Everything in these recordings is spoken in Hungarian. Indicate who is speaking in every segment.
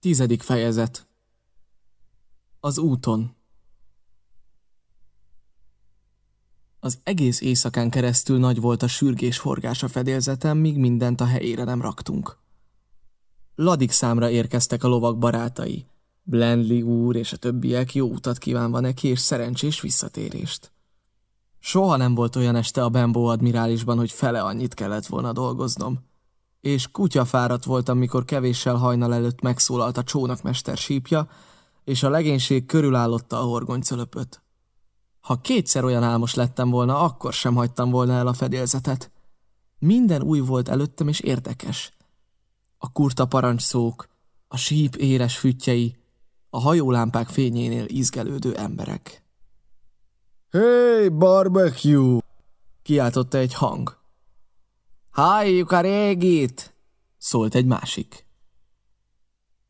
Speaker 1: Tizedik fejezet Az úton Az egész éjszakán keresztül nagy volt a sürgés forgás a fedélzeten, míg mindent a helyére nem raktunk. Ladik számra érkeztek a lovak barátai. Blendley úr és a többiek jó utat kívánva neki, és szerencsés visszatérést. Soha nem volt olyan este a Bembo admirálisban, hogy fele annyit kellett volna dolgoznom. És kutyafáradt voltam, mikor kevéssel hajnal előtt megszólalt a csónakmester sípja, és a legénység körülállotta a horgonycölöpöt. Ha kétszer olyan álmos lettem volna, akkor sem hagytam volna el a fedélzetet. Minden új volt előttem és érdekes. A kurta parancsszók, a síp éles füttyei, a hajólámpák fényénél izgelődő emberek.
Speaker 2: Hey, barbecue!
Speaker 1: Kiáltotta egy hang. Halljuk a régit! Szólt egy másik.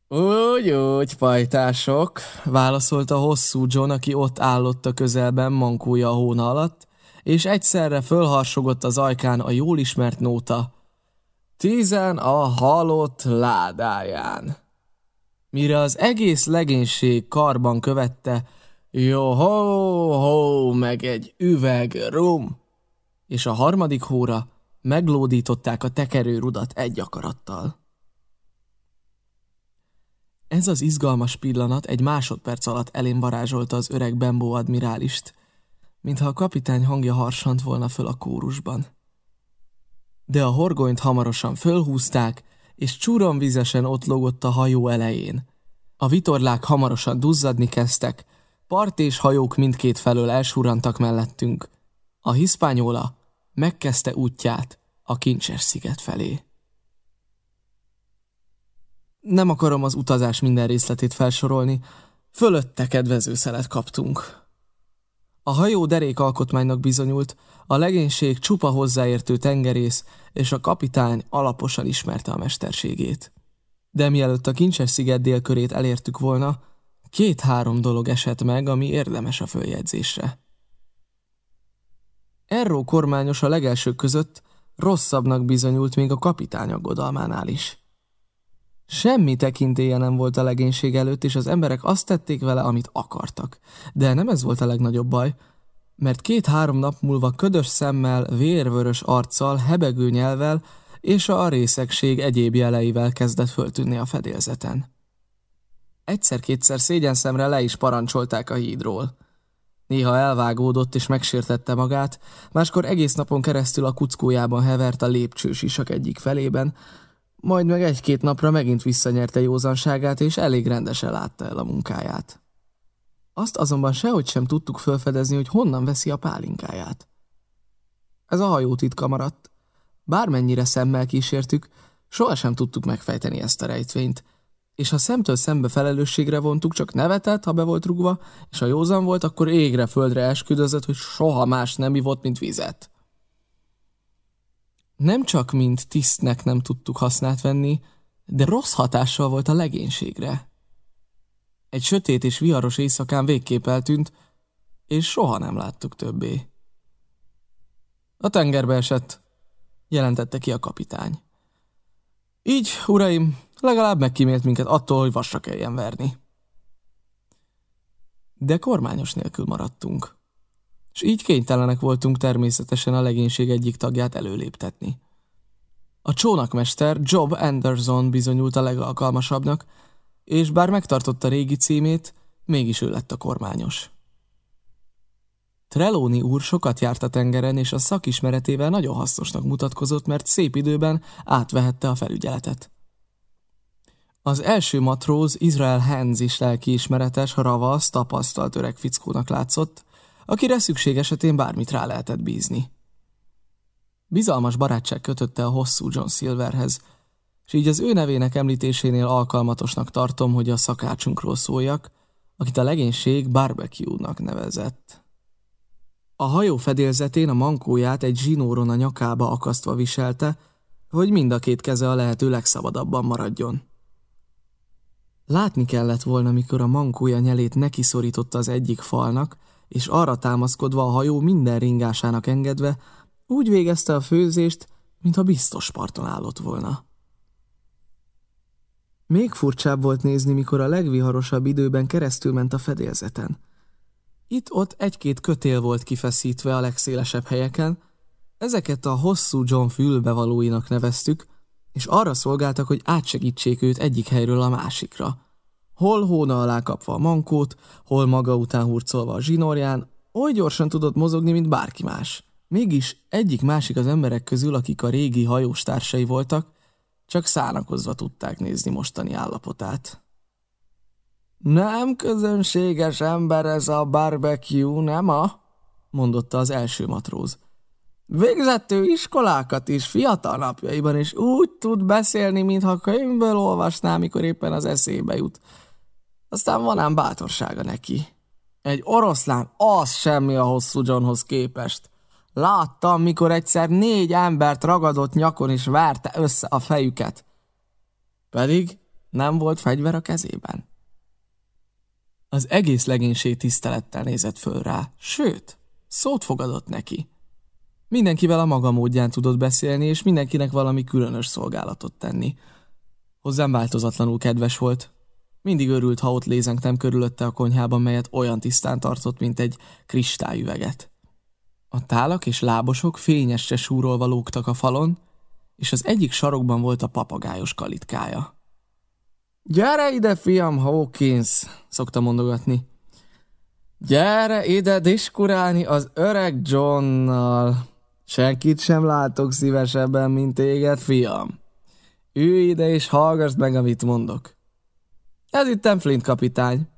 Speaker 1: Úgy, úgy, pajtások, válaszolta hosszú John, aki ott állott a közelben mankója a hóna alatt, és egyszerre fölharsogott az ajkán a jól ismert nóta. Tizen a halott ládáján. Mire az egész legénység karban követte, jó ho, ho, meg egy üveg rum, és a harmadik hóra meglódították a tekerőrudat egy akarattal. Ez az izgalmas pillanat egy másodperc alatt elém varázsolta az öreg Bembo admirálist, mintha a kapitány hangja harsant volna föl a kórusban. De a horgonyt hamarosan fölhúzták, és csúronvizesen ott lógott a hajó elején. A vitorlák hamarosan duzzadni kezdtek, part és hajók mindkét felől elsurantak mellettünk. A hiszpányola megkezdte útját a Kincses sziget felé. Nem akarom az utazás minden részletét felsorolni, fölötte kedvező szelet kaptunk. A hajó derék alkotmánynak bizonyult, a legénység csupa hozzáértő tengerész, és a kapitány alaposan ismerte a mesterségét. De mielőtt a Kincses sziget délkörét elértük volna, két-három dolog esett meg, ami érdemes a följegyzésre. Erró kormányos a legelsők között rosszabbnak bizonyult még a kapitány aggodalmánál is. Semmi tekintélye nem volt a legénység előtt, és az emberek azt tették vele, amit akartak. De nem ez volt a legnagyobb baj, mert két-három nap múlva ködös szemmel, vérvörös arccal, hebegő nyelvel és a részegség egyéb jeleivel kezdett föltűnni a fedélzeten. Egyszer-kétszer szégyen szemre le is parancsolták a hídról. Néha elvágódott és megsértette magát, máskor egész napon keresztül a kuckójában hevert a lépcsős isak egyik felében, majd meg egy-két napra megint visszanyerte józanságát, és elég rendesen látta el a munkáját. Azt azonban sehogy sem tudtuk felfedezni, hogy honnan veszi a pálinkáját. Ez a hajó titka maradt. Bármennyire szemmel kísértük, sohasem tudtuk megfejteni ezt a rejtvényt, és ha szemtől szembe felelősségre vontuk, csak nevetett, ha be volt rugva, és ha józan volt, akkor égre földre esküdözött, hogy soha más nem ivott, mint vizet. Nem csak mint tisztnek nem tudtuk hasznát venni, de rossz hatással volt a legénységre. Egy sötét és viharos éjszakán végképp eltűnt, és soha nem láttuk többé. A tengerbe esett, jelentette ki a kapitány. Így, uraim, legalább megkímélt minket attól, hogy vasra kelljen verni. De kormányos nélkül maradtunk és így kénytelenek voltunk természetesen a legénység egyik tagját előléptetni. A csónakmester Job Anderson bizonyult a legalkalmasabbnak, és bár megtartotta régi címét, mégis ő lett a kormányos. Trelóni úr sokat járt a tengeren, és a szakismeretével nagyon hasznosnak mutatkozott, mert szép időben átvehette a felügyeletet. Az első matróz Israel Hans is lelkiismeretes, ravasz, tapasztalt öreg fickónak látszott, akire szükség esetén bármit rá lehetett bízni. Bizalmas barátság kötötte a hosszú John Silverhez, és így az ő nevének említésénél alkalmatosnak tartom, hogy a szakácsunkról szóljak, akit a legénység barbecue-nak nevezett. A hajó fedélzetén a mankóját egy zsinóron a nyakába akasztva viselte, hogy mind a két keze a lehető legszabadabban maradjon. Látni kellett volna, mikor a mankója nyelét neki szorította az egyik falnak, és arra támaszkodva a hajó minden ringásának engedve, úgy végezte a főzést, mintha biztos parton állott volna. Még furcsább volt nézni, mikor a legviharosabb időben keresztül ment a fedélzeten. Itt-ott egy-két kötél volt kifeszítve a legszélesebb helyeken, ezeket a hosszú John fülbevalóinak neveztük, és arra szolgáltak, hogy átsegítsék őt egyik helyről a másikra. Hol hóna alá kapva a mankót, hol maga után hurcolva a zsinórján, oly gyorsan tudott mozogni, mint bárki más. Mégis egyik-másik az emberek közül, akik a régi hajós társai voltak, csak szánakozva tudták nézni mostani állapotát. Nem közönséges ember ez a barbecue, nem a? mondotta az első matróz. Végzett ő iskolákat is fiatal napjaiban, és úgy tud beszélni, mintha könyvből olvasná, mikor éppen az eszébe jut. Aztán van ám bátorsága neki. Egy oroszlán, az semmi a hosszú Johnhoz képest. Láttam, mikor egyszer négy embert ragadott nyakon és verte össze a fejüket. Pedig nem volt fegyver a kezében. Az egész legénység tisztelettel nézett föl rá, sőt, szót fogadott neki. Mindenkivel a maga módján tudott beszélni, és mindenkinek valami különös szolgálatot tenni. Hozzám változatlanul kedves volt. Mindig örült, ha ott lézengtem körülötte a konyhában, melyet olyan tisztán tartott, mint egy kristályüveget. A tálak és lábosok fényesre súrolva lógtak a falon, és az egyik sarokban volt a papagájos kalitkája. Gyere ide, fiam, Hawkins, szokta mondogatni. Gyere ide diskurálni az öreg Johnnal. Senkit sem látok szívesebben, mint téged, fiam. Ülj ide és hallgass meg, amit mondok. Ez itt Flint kapitány.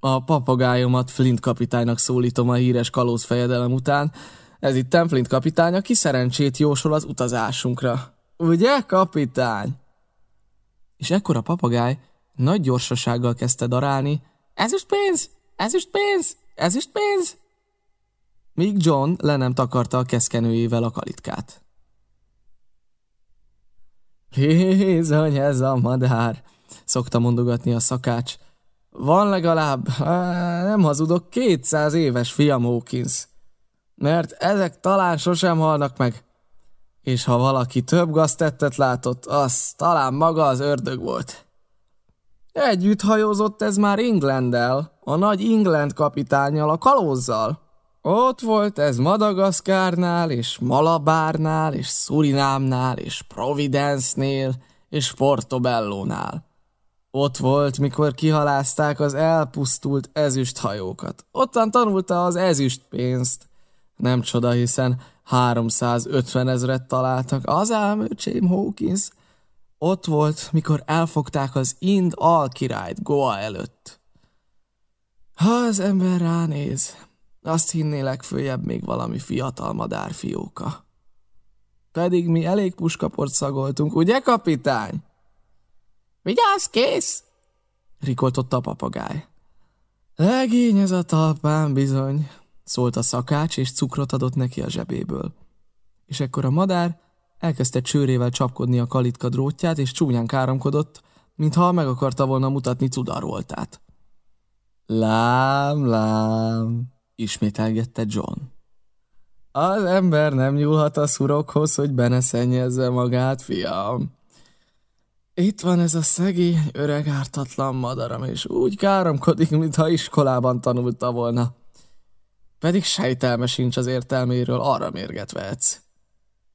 Speaker 1: A papagájomat Flint kapitánynak szólítom a híres kalóz fejedelem után. Ez itt Flint kapitány, aki szerencsét jósol az utazásunkra. Ugye, kapitány? És ekkor a papagáj nagy gyorsasággal kezdte darálni. Ezüst pénz! Ezüst pénz! Ezüst pénz! Míg John le nem takarta a keszkenőjével a kalitkát. Bizony, ez a madár, szokta mondogatni a szakács. Van legalább, nem hazudok, kétszáz éves fiam Hawkins. Mert ezek talán sosem halnak meg. És ha valaki több gaztettet látott, az talán maga az ördög volt. Együtt hajózott ez már Englanddel, a nagy England kapitányjal, a kalózzal. Ott volt ez Madagaszkárnál, és Malabárnál, és Szurinámnál, és Providence-nél, és Portobellónál. Ott volt, mikor kihalázták az elpusztult ezüsthajókat. Ottan tanulta az ezüstpénzt. Nem csoda, hiszen 350 ezret találtak. Az ám, öcsém Hawkins. Ott volt, mikor elfogták az Ind alkirályt Goa előtt. Ha az ember ránéz, azt hinné legfőjebb még valami fiatal madárfióka. Pedig mi elég puskaport szagoltunk, ugye, kapitány? Vigyázz, kész! rikoltotta a papagáj. Legény ez a talpán bizony, szólt a szakács, és cukrot adott neki a zsebéből. És ekkor a madár elkezdte csőrével csapkodni a kalitka drótját, és csúnyán káromkodott, mintha meg akarta volna mutatni cudaroltát. Lám, lám, ismételgette John. Az ember nem nyúlhat a szurokhoz, hogy beneszennyezze magát, fiam. Itt van ez a szegény, öreg, ártatlan madaram, és úgy káromkodik, mintha iskolában tanulta volna. Pedig sejtelme sincs az értelméről, arra mérget.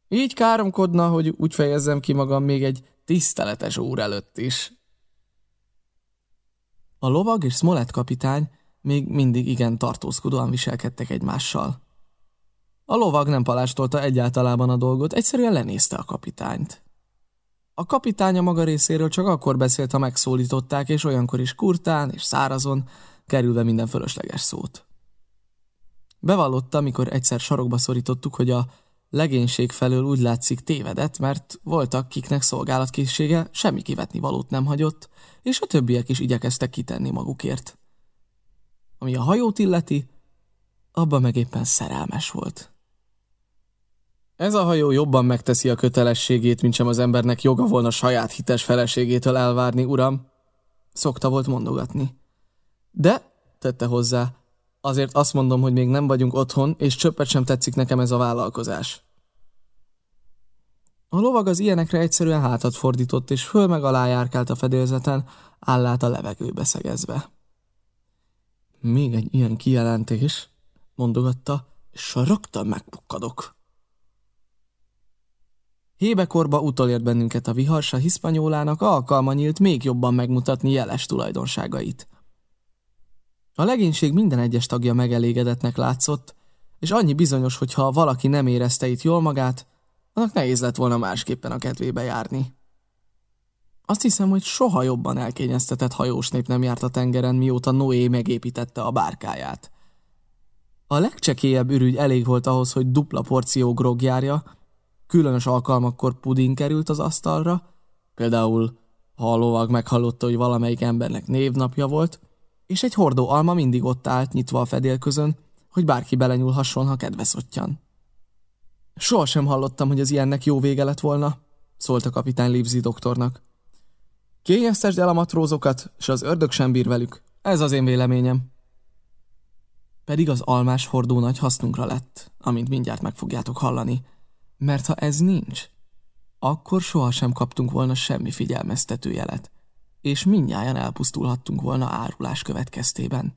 Speaker 1: Így káromkodna, hogy úgy fejezzem ki magam még egy tiszteletes úr előtt is. A lovag és Smollett kapitány még mindig igen tartózkodóan viselkedtek egymással. A lovag nem palástolta egyáltalában a dolgot, egyszerűen lenézte a kapitányt. A kapitánya maga részéről csak akkor beszélt, ha megszólították, és olyankor is kurtán és szárazon, kerülve minden fölösleges szót. Bevallotta, mikor egyszer sarokba szorítottuk, hogy a legénység felől úgy látszik tévedett, mert voltak, kiknek szolgálatkészsége semmi kivetni valót nem hagyott, és a többiek is igyekeztek kitenni magukért. Ami a hajót illeti, abban meg éppen szerelmes volt. Ez a hajó jobban megteszi a kötelességét, mint sem az embernek joga volna saját hites feleségétől elvárni, uram, szokta volt mondogatni. De, tette hozzá, azért azt mondom, hogy még nem vagyunk otthon, és csöppet sem tetszik nekem ez a vállalkozás. A lovag az ilyenekre egyszerűen hátat fordított, és föl meg alá járkált a fedélzeten, állát a levegőbe szegezve. Még egy ilyen kijelentés, mondogatta, és rögtön megpukkadok. Hébekorba utolért bennünket a viharsa hiszpanyólának alkalma nyílt még jobban megmutatni jeles tulajdonságait. A legénység minden egyes tagja megelégedetnek látszott, és annyi bizonyos, hogy ha valaki nem érezte itt jól magát, annak nehéz lett volna másképpen a kedvébe járni. Azt hiszem, hogy soha jobban elkényeztetett hajósnép nem járt a tengeren, mióta Noé megépítette a bárkáját. A legcsekélyebb ürügy elég volt ahhoz, hogy dupla porció grog járja, különös alkalmakkor puding került az asztalra, például ha a lovag meghallotta, hogy valamelyik embernek névnapja volt, és egy hordó alma mindig ott állt nyitva a fedélközön, hogy bárki belenyúlhasson, ha kedve szottyan. Soha sem hallottam, hogy az ilyennek jó vége lett volna, szólt a kapitány Livzi doktornak. Kényeztesd el a matrózokat, és az ördög sem bír velük. Ez az én véleményem. Pedig az almás hordó nagy hasznunkra lett, amint mindjárt meg fogjátok hallani. Mert ha ez nincs, akkor sohasem kaptunk volna semmi figyelmeztető jelet, és mindnyájan elpusztulhattunk volna árulás következtében.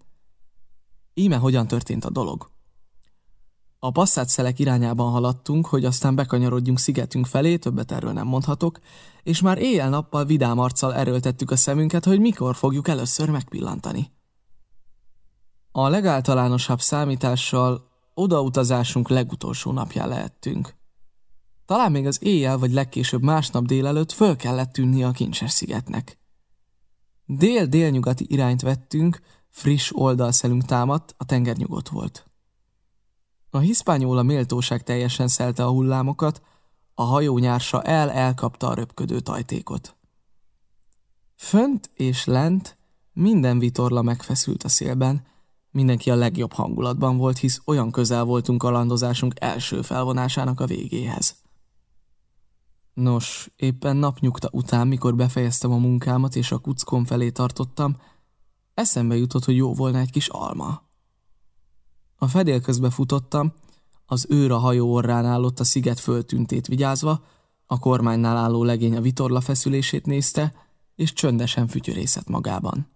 Speaker 1: Íme hogyan történt a dolog. A passzát szelek irányában haladtunk, hogy aztán bekanyarodjunk szigetünk felé, többet erről nem mondhatok, és már éjjel-nappal vidám arccal erőltettük a szemünket, hogy mikor fogjuk először megpillantani. A legáltalánosabb számítással odautazásunk legutolsó napján lehettünk. Talán még az éjjel vagy legkésőbb másnap délelőtt föl kellett tűnni a kincses szigetnek. Dél-délnyugati irányt vettünk, friss oldalszelünk támadt, a tenger nyugodt volt. A hiszpányóla méltóság teljesen szelte a hullámokat, a hajó nyársa el-elkapta a röpködő tajtékot. Fönt és lent minden vitorla megfeszült a szélben, mindenki a legjobb hangulatban volt, hisz olyan közel voltunk a landozásunk első felvonásának a végéhez. Nos, éppen napnyugta után, mikor befejeztem a munkámat és a kuckon felé tartottam, eszembe jutott, hogy jó volna egy kis alma. A fedélközbe futottam, az őr a hajó orrán állott a sziget föltüntét vigyázva, a kormánynál álló legény a vitorla feszülését nézte, és csöndesen fütyörészett magában.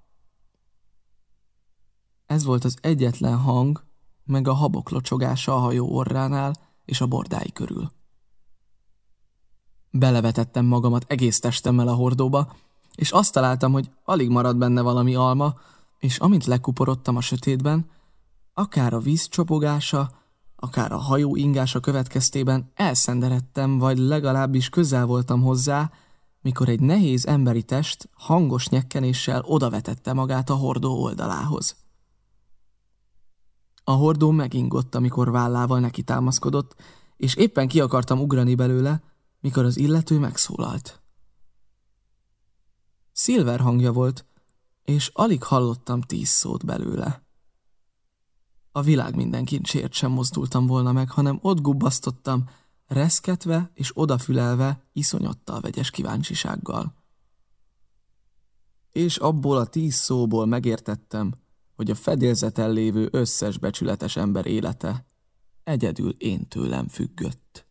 Speaker 1: Ez volt az egyetlen hang, meg a habok locsogása a hajó orránál és a bordái körül. Belevetettem magamat egész testemmel a hordóba, és azt találtam, hogy alig marad benne valami alma, és amint lekuporodtam a sötétben, akár a víz csopogása, akár a hajó ingása következtében elszenderedtem, vagy legalábbis közel voltam hozzá, mikor egy nehéz emberi test hangos nyekkenéssel odavetette magát a hordó oldalához. A hordó megingott, amikor vállával neki támaszkodott, és éppen ki akartam ugrani belőle, mikor az illető megszólalt. Szilver hangja volt, és alig hallottam tíz szót belőle. A világ minden kincsért sem mozdultam volna meg, hanem ott gubbasztottam, reszketve és odafülelve iszonyattal vegyes kíváncsisággal. És abból a tíz szóból megértettem, hogy a fedélzeten lévő összes becsületes ember élete egyedül én tőlem függött.